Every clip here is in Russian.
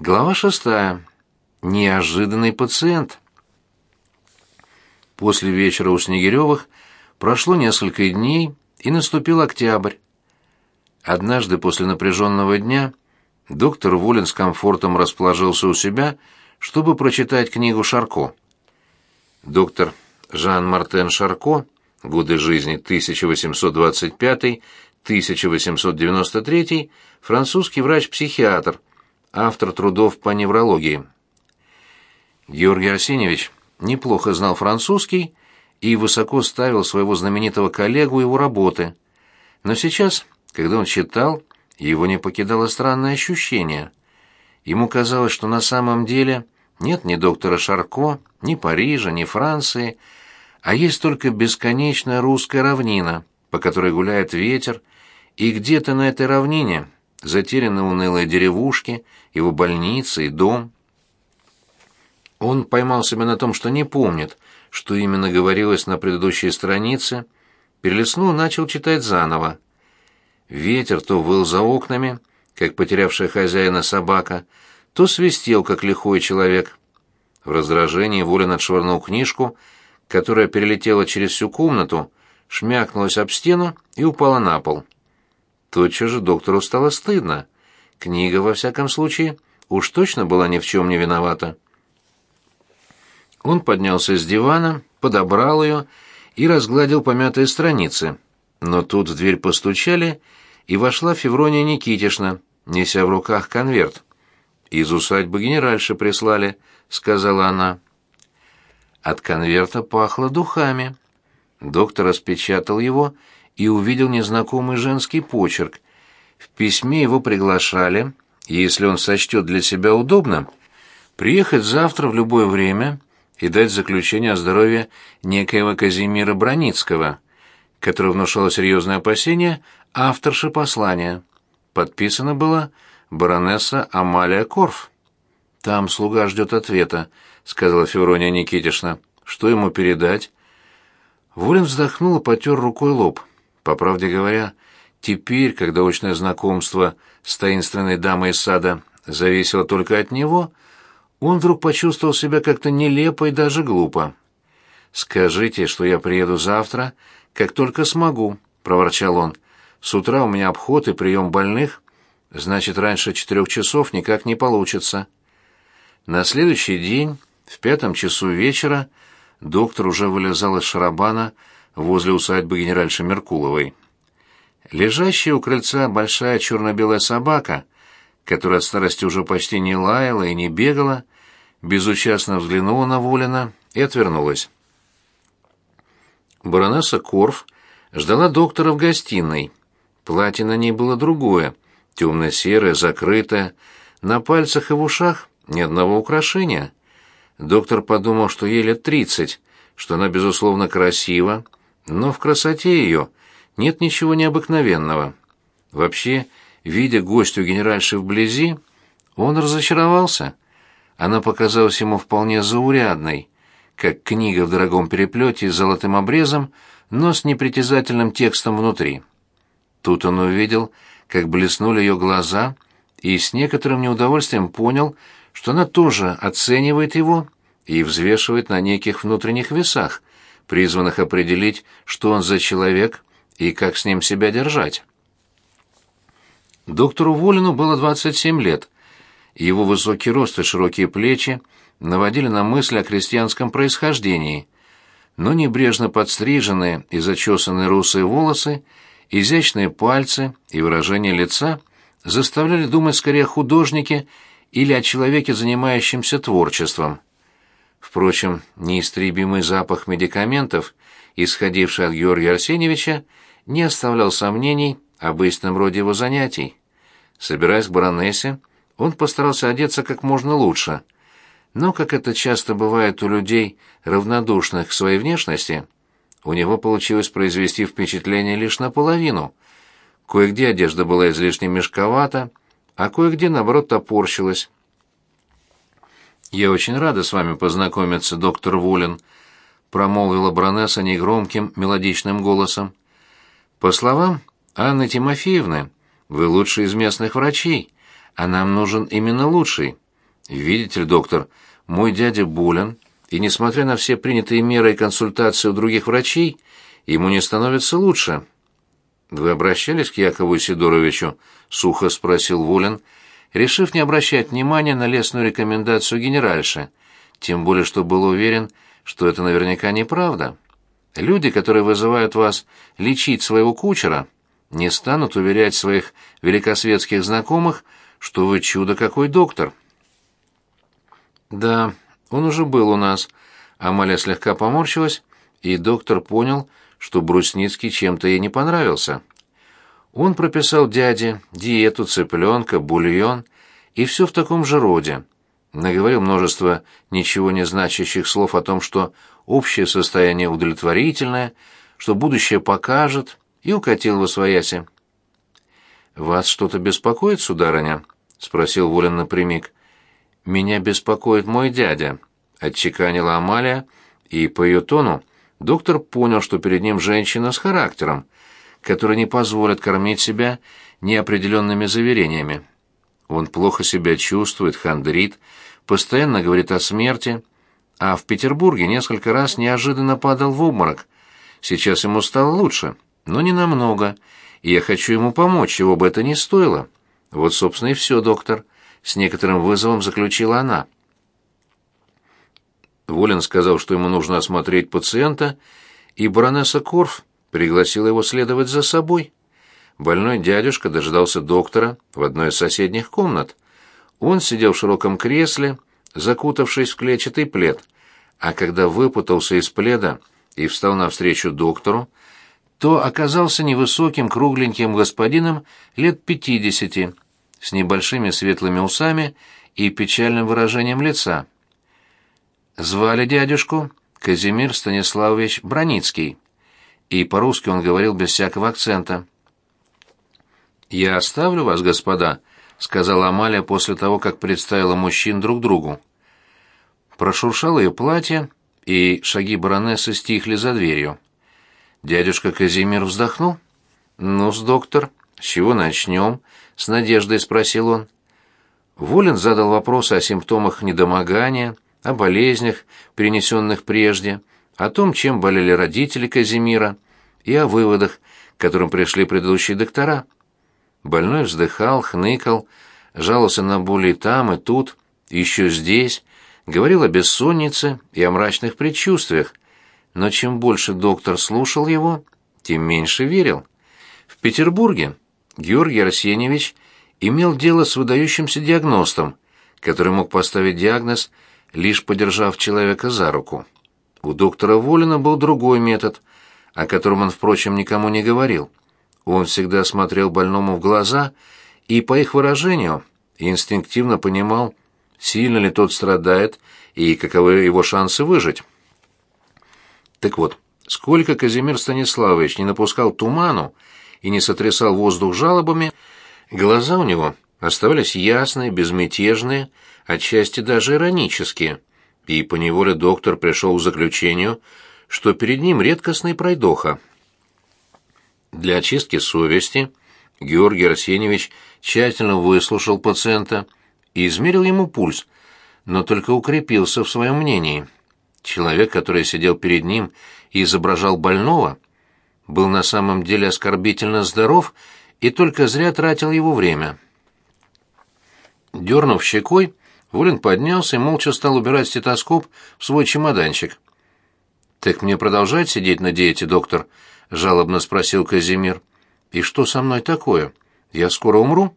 Глава шестая. Неожиданный пациент. После вечера у Снегирёвых прошло несколько дней, и наступил октябрь. Однажды после напряженного дня доктор Волин с комфортом расположился у себя, чтобы прочитать книгу Шарко. Доктор Жан-Мартен Шарко, годы жизни 1825-1893, французский врач-психиатр, автор трудов по неврологии. Георгий Арсеньевич неплохо знал французский и высоко ставил своего знаменитого коллегу его работы. Но сейчас, когда он читал, его не покидало странное ощущение. Ему казалось, что на самом деле нет ни доктора Шарко, ни Парижа, ни Франции, а есть только бесконечная русская равнина, по которой гуляет ветер, и где-то на этой равнине затеряны унылые деревушки, его больница и дом. Он поймал себя на том, что не помнит, что именно говорилось на предыдущей странице, перелистнул и начал читать заново. Ветер то выл за окнами, как потерявшая хозяина собака, то свистел, как лихой человек. В раздражении Волин отшвырнул книжку, которая перелетела через всю комнату, шмякнулась об стену и упала на пол. Тотчас же доктору стало стыдно. Книга, во всяком случае, уж точно была ни в чем не виновата. Он поднялся с дивана, подобрал ее и разгладил помятые страницы. Но тут в дверь постучали, и вошла Феврония Никитишна, неся в руках конверт. «Из усадьбы генеральши прислали», — сказала она. От конверта пахло духами. Доктор распечатал его и увидел незнакомый женский почерк. В письме его приглашали, если он сочтет для себя удобным, приехать завтра в любое время и дать заключение о здоровье некоего Казимира Броницкого, который внушало серьезное опасение авторши послания. Подписано было баронесса Амалия Корф. «Там слуга ждет ответа», — сказала Феврония Никитишна. «Что ему передать?» Волин вздохнул и потер рукой лоб. По правде говоря, теперь, когда очное знакомство с таинственной дамой из сада зависело только от него, он вдруг почувствовал себя как-то нелепо и даже глупо. «Скажите, что я приеду завтра, как только смогу», — проворчал он. «С утра у меня обход и прием больных, значит, раньше четырех часов никак не получится». На следующий день, в пятом часу вечера, доктор уже вылезал из шарабана, возле усадьбы генеральши Меркуловой. Лежащая у крыльца большая черно-белая собака, которая от старости уже почти не лаяла и не бегала, безучастно взглянула на Волина и отвернулась. Баронесса Корф ждала доктора в гостиной. Платье на ней было другое, темно-серое, закрытое, на пальцах и в ушах ни одного украшения. Доктор подумал, что ей лет тридцать, что она, безусловно, красива, но в красоте ее нет ничего необыкновенного. Вообще, видя гостю генеральши вблизи, он разочаровался. Она показалась ему вполне заурядной, как книга в дорогом переплете с золотым обрезом, но с непритязательным текстом внутри. Тут он увидел, как блеснули ее глаза, и с некоторым неудовольствием понял, что она тоже оценивает его и взвешивает на неких внутренних весах, призванных определить, что он за человек и как с ним себя держать. Доктору Волину было 27 лет. Его высокий рост и широкие плечи наводили на мысль о крестьянском происхождении, но небрежно подстриженные и зачесанные русые волосы, изящные пальцы и выражение лица заставляли думать скорее о художнике или о человеке, занимающемся творчеством. Впрочем, неистребимый запах медикаментов, исходивший от Георгия Арсеньевича, не оставлял сомнений об истинном роде его занятий. Собираясь к баронессе, он постарался одеться как можно лучше. Но, как это часто бывает у людей, равнодушных к своей внешности, у него получилось произвести впечатление лишь наполовину. Кое-где одежда была излишне мешковата, а кое-где, наоборот, топорщилась. «Я очень рада с вами познакомиться, доктор Волин», — промолвила баронесса негромким, мелодичным голосом. «По словам Анны Тимофеевны, вы лучший из местных врачей, а нам нужен именно лучший, «Видите ли, доктор, мой дядя болен, и, несмотря на все принятые меры и консультации у других врачей, ему не становится лучше». «Вы обращались к Якову Сидоровичу?» — сухо спросил Волин, решив не обращать внимания на лестную рекомендацию генеральши, тем более что был уверен, что это наверняка неправда. Люди, которые вызывают вас лечить своего кучера, не станут уверять своих великосветских знакомых, что вы чудо какой доктор. Да, он уже был у нас. Амалия слегка поморщилась, и доктор понял, что Брусницкий чем-то ей не понравился. Он прописал дяде диету цыпленка, бульон и все в таком же роде. Наговорил множество ничего не значащих слов о том, что общее состояние удовлетворительное, что будущее покажет, и укатил во свояси. «Вас что-то беспокоит, сударыня?» — спросил Волин напрямик. «Меня беспокоит мой дядя», — отчеканила Амалия, и по ее тону доктор понял, что перед ним женщина с характером, которая не позволит кормить себя неопределенными заверениями. Он плохо себя чувствует, хандрит, постоянно говорит о смерти, а в Петербурге несколько раз неожиданно падал в обморок. Сейчас ему стало лучше, но не намного, и я хочу ему помочь, чего бы это ни стоило. Вот, собственно, и все, доктор, — с некоторым вызовом заключила она. Волин сказал, что ему нужно осмотреть пациента, и баронесса Корф пригласила его следовать за собой. Больной дядюшка дожидался доктора в одной из соседних комнат. Он сидел в широком кресле, закутавшись в клетчатый плед, а когда выпутался из пледа и встал навстречу доктору, то оказался невысоким кругленьким господином лет пятидесяти, с небольшими светлыми усами и печальным выражением лица. Звали дядюшку Казимир Станиславович Броницкий, и по-русски он говорил без всякого акцента. «Я оставлю вас, господа», — сказала Амалия после того, как представила мужчин друг другу. Прошуршало ее платье, и шаги баронессы стихли за дверью. Дядюшка Казимир вздохнул. «Ну-с, доктор, с чего начнем?» — с надеждой спросил он. Волин задал вопросы о симптомах недомогания, о болезнях, перенесенных прежде, о том, чем болели родители Казимира, и о выводах, к которым пришли предыдущие доктора. Больной вздыхал, хныкал, жаловался на боли там и тут, еще здесь, говорил о бессоннице и о мрачных предчувствиях, но чем больше доктор слушал его, тем меньше верил. В Петербурге Георгий Арсеньевич имел дело с выдающимся диагностом, который мог поставить диагноз, лишь подержав человека за руку. У доктора Волина был другой метод, о котором он, впрочем, никому не говорил. Он всегда смотрел больному в глаза и, по их выражению, инстинктивно понимал, сильно ли тот страдает и каковы его шансы выжить. Так вот, сколько Казимир Станиславович не напускал туману и не сотрясал воздух жалобами, глаза у него оставались ясные, безмятежные, отчасти даже иронические, и поневоле доктор пришел к заключению, что перед ним редкостный пройдоха. Для очистки совести Георгий Арсеньевич тщательно выслушал пациента и измерил ему пульс, но только укрепился в своем мнении – Человек, который сидел перед ним и изображал больного, был на самом деле оскорбительно здоров и только зря тратил его время. Дернув щекой, Волин поднялся и молча стал убирать стетоскоп в свой чемоданчик. «Так мне продолжать сидеть на диете, доктор?» — жалобно спросил Казимир. «И что со мной такое? Я скоро умру?»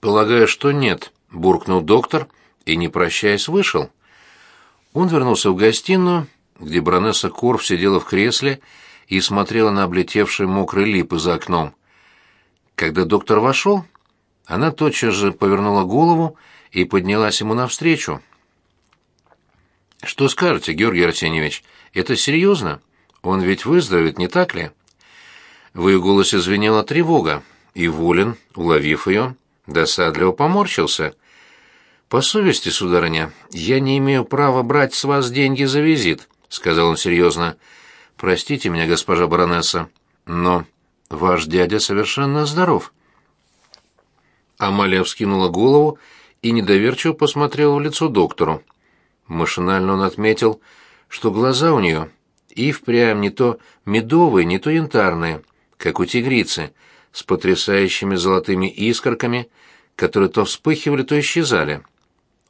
«Полагаю, что нет», — буркнул доктор и, не прощаясь, вышел. Он вернулся в гостиную, где баронесса Корф сидела в кресле и смотрела на облетевшие мокрые липы за окном. Когда доктор вошел, она тотчас же повернула голову и поднялась ему навстречу. «Что скажете, Георгий Арсеньевич, это серьезно? Он ведь выздоровеет, не так ли?» В ее голосе звенела тревога, и Волин, уловив ее, досадливо поморщился — «По совести, сударыня, я не имею права брать с вас деньги за визит», — сказал он серьезно. «Простите меня, госпожа баронесса, но ваш дядя совершенно здоров». Амалия вскинула голову и недоверчиво посмотрел в лицо доктору. Машинально он отметил, что глаза у нее и впрямь не то медовые, не то янтарные, как у тигрицы, с потрясающими золотыми искорками, которые то вспыхивали, то исчезали.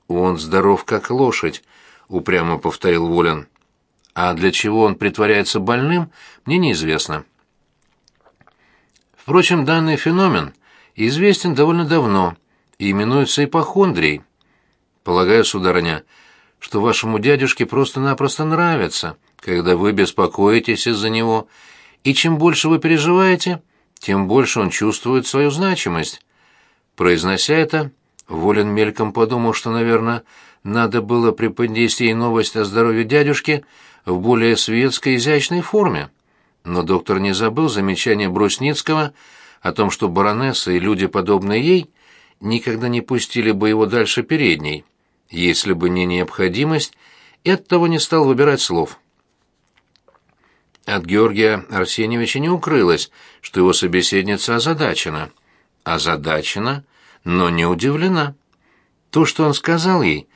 «Он здоров, как лошадь», — упрямо повторил Волин. «А для чего он притворяется больным, мне неизвестно». Впрочем, данный феномен известен довольно давно и именуется ипохондрией. Полагаю, сударыня, что вашему дядюшке просто-напросто нравится, когда вы беспокоитесь из-за него, и чем больше вы переживаете, тем больше он чувствует свою значимость. Произнося это, Волин мельком подумал, что, наверное, надо было преподнести ей новость о здоровье дядюшки в более светской изящной форме. Но доктор не забыл замечания Брусницкого о том, что баронесса и люди, подобные ей, никогда не пустили бы его дальше передней, если бы не необходимость, и оттого не стал выбирать слов. От Георгия Арсеньевича не укрылось, что его собеседница озадачена. Озадачена, но не удивлена. То, что он сказал ей,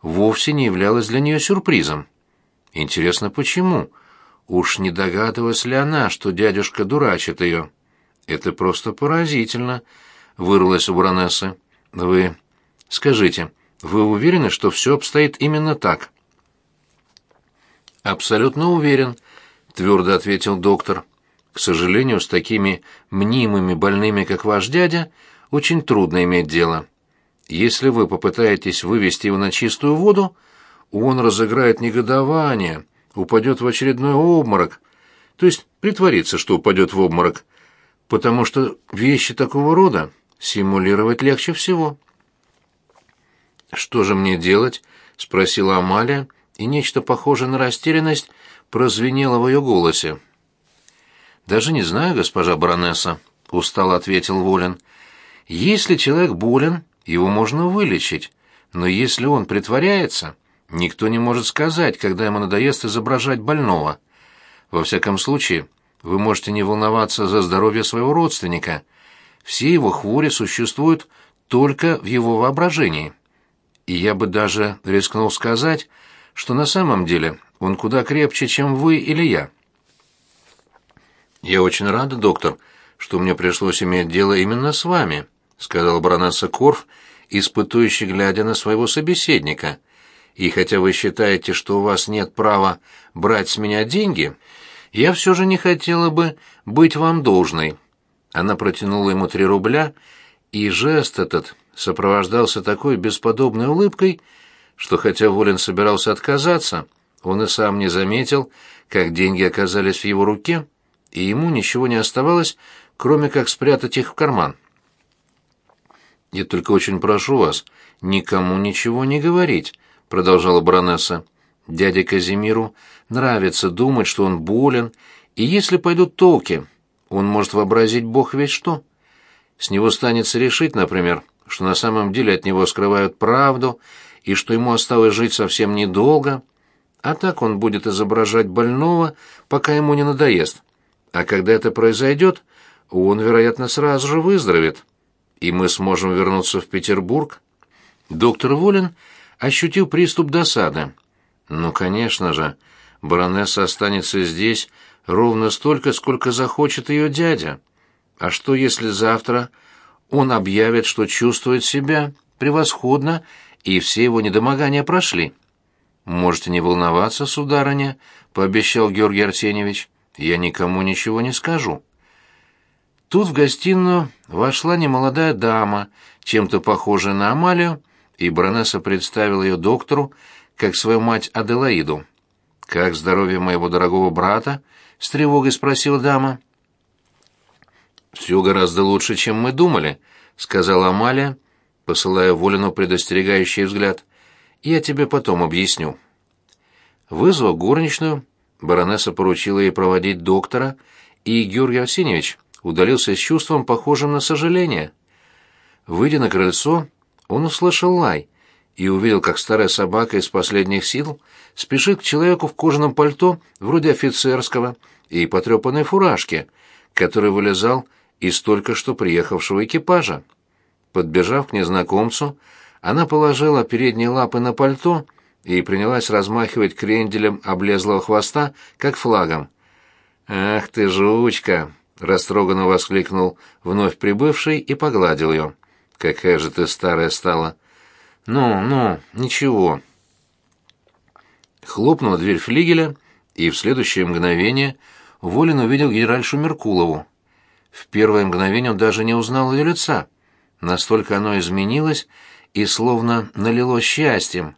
вовсе не являлось для нее сюрпризом. Интересно, почему? Уж не догадывалась ли она, что дядюшка дурачит ее? Это просто поразительно, вырвалась у баронессы. Вы... Скажите, вы уверены, что все обстоит именно так? Абсолютно уверен, — твердо ответил доктор. К сожалению, с такими мнимыми больными, как ваш дядя, очень трудно иметь дело. Если вы попытаетесь вывести его на чистую воду, он разыграет негодование, упадет в очередной обморок, то есть притворится, что упадет в обморок, потому что вещи такого рода симулировать легче всего. «Что же мне делать?» — спросила Амалия, и нечто похожее на растерянность прозвенело в ее голосе. «Даже не знаю, госпожа баронесса», — устало ответил Волин. «Если человек болен, его можно вылечить, но если он притворяется, никто не может сказать, когда ему надоест изображать больного. Во всяком случае, вы можете не волноваться за здоровье своего родственника. Все его хвори существуют только в его воображении. И я бы даже рискнул сказать, что на самом деле он куда крепче, чем вы или я. Я очень рада, доктор, что мне пришлось иметь дело именно с вами, сказал баронесса Корф, испытующе глядя на своего собеседника. И хотя вы считаете, что у вас нет права брать с меня деньги, я все же не хотела бы быть вам должной. Она протянула ему три рубля, и жест этот сопровождался такой бесподобной улыбкой, что хотя Волин собирался отказаться, он и сам не заметил, как деньги оказались в его руке, и ему ничего не оставалось, кроме как спрятать их в карман. «Я только очень прошу вас, никому ничего не говорить», — продолжала баронесса. «Дяде Казимиру нравится думать, что он болен, и если пойдут толки, он может вообразить бог весь что. С него станется решить, например, что на самом деле от него скрывают правду, и что ему осталось жить совсем недолго, а так он будет изображать больного, пока ему не надоест. А когда это произойдет, он, вероятно, сразу же выздоровеет, и мы сможем вернуться в Петербург. Доктор Волин ощутил приступ досады. Ну, конечно же, баронесса останется здесь ровно столько, сколько захочет ее дядя. А что, если завтра он объявит, что чувствует себя превосходно, и все его недомогания прошли? «Можете не волноваться, сударыня», — пообещал Георгий Арсеньевич. «Я никому ничего не скажу». Тут в гостиную вошла немолодая дама, чем-то похожая на Амалию, и баронесса представила ее доктору, как свою мать Аделаиду. «Как здоровье моего дорогого брата?» — с тревогой спросила дама. «Все гораздо лучше, чем мы думали», — сказала Амалия, посылая Волину предостерегающий взгляд. Я тебе потом объясню. Вызвав горничную, баронесса поручила ей проводить доктора, и Георгий Арсеньевич удалился с чувством, похожим на сожаление. Выйдя на крыльцо, он услышал лай и увидел, как старая собака из последних сил спешит к человеку в кожаном пальто, вроде офицерского, и потрепанной фуражке, который вылезал из только что приехавшего экипажа. Подбежав к незнакомцу, Она положила передние лапы на пальто и принялась размахивать кренделем облезлого хвоста, как флагом. «Ах ты, жучка!» — растроганно воскликнул вновь прибывший и погладил ее. «Какая же ты старая стала!» «Ну, ну, ничего». Хлопнула дверь флигеля, и в следующее мгновение Волин увидел генеральшу Меркулову. В первое мгновение он даже не узнал ее лица. Настолько оно изменилось и словно налилось счастьем.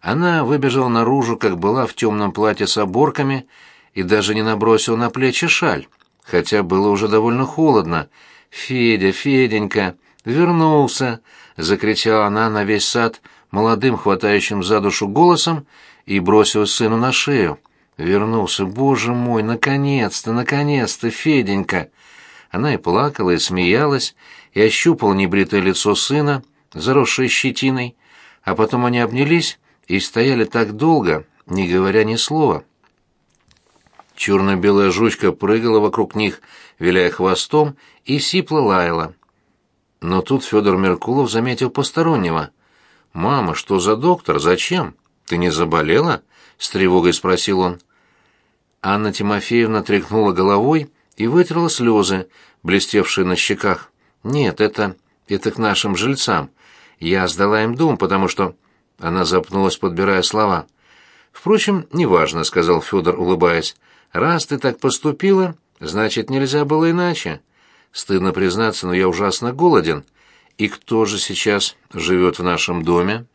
Она выбежала наружу, как была в темном платье с оборками, и даже не набросила на плечи шаль, хотя было уже довольно холодно. «Федя, Феденька, вернулся!» — закричала она на весь сад молодым, хватающим за душу голосом, и бросилась сыну на шею. «Вернулся, боже мой, наконец-то, наконец-то, Феденька!» Она и плакала, и смеялась, и ощупала небритое лицо сына, заросшее щетиной, а потом они обнялись и стояли так долго, не говоря ни слова. Черно-белая жучка прыгала вокруг них, виляя хвостом, и сипло лаяла. Но тут Федор Меркулов заметил постороннего. «Мама, что за доктор? Зачем? Ты не заболела?» — с тревогой спросил он. Анна Тимофеевна тряхнула головой и вытерла слезы, блестевшие на щеках. «Нет, это... это к нашим жильцам. Я сдала им дом, потому что...» Она запнулась, подбирая слова. «Впрочем, неважно», — сказал Федор, улыбаясь. «Раз ты так поступила, значит, нельзя было иначе. Стыдно признаться, но я ужасно голоден. И кто же сейчас живет в нашем доме?»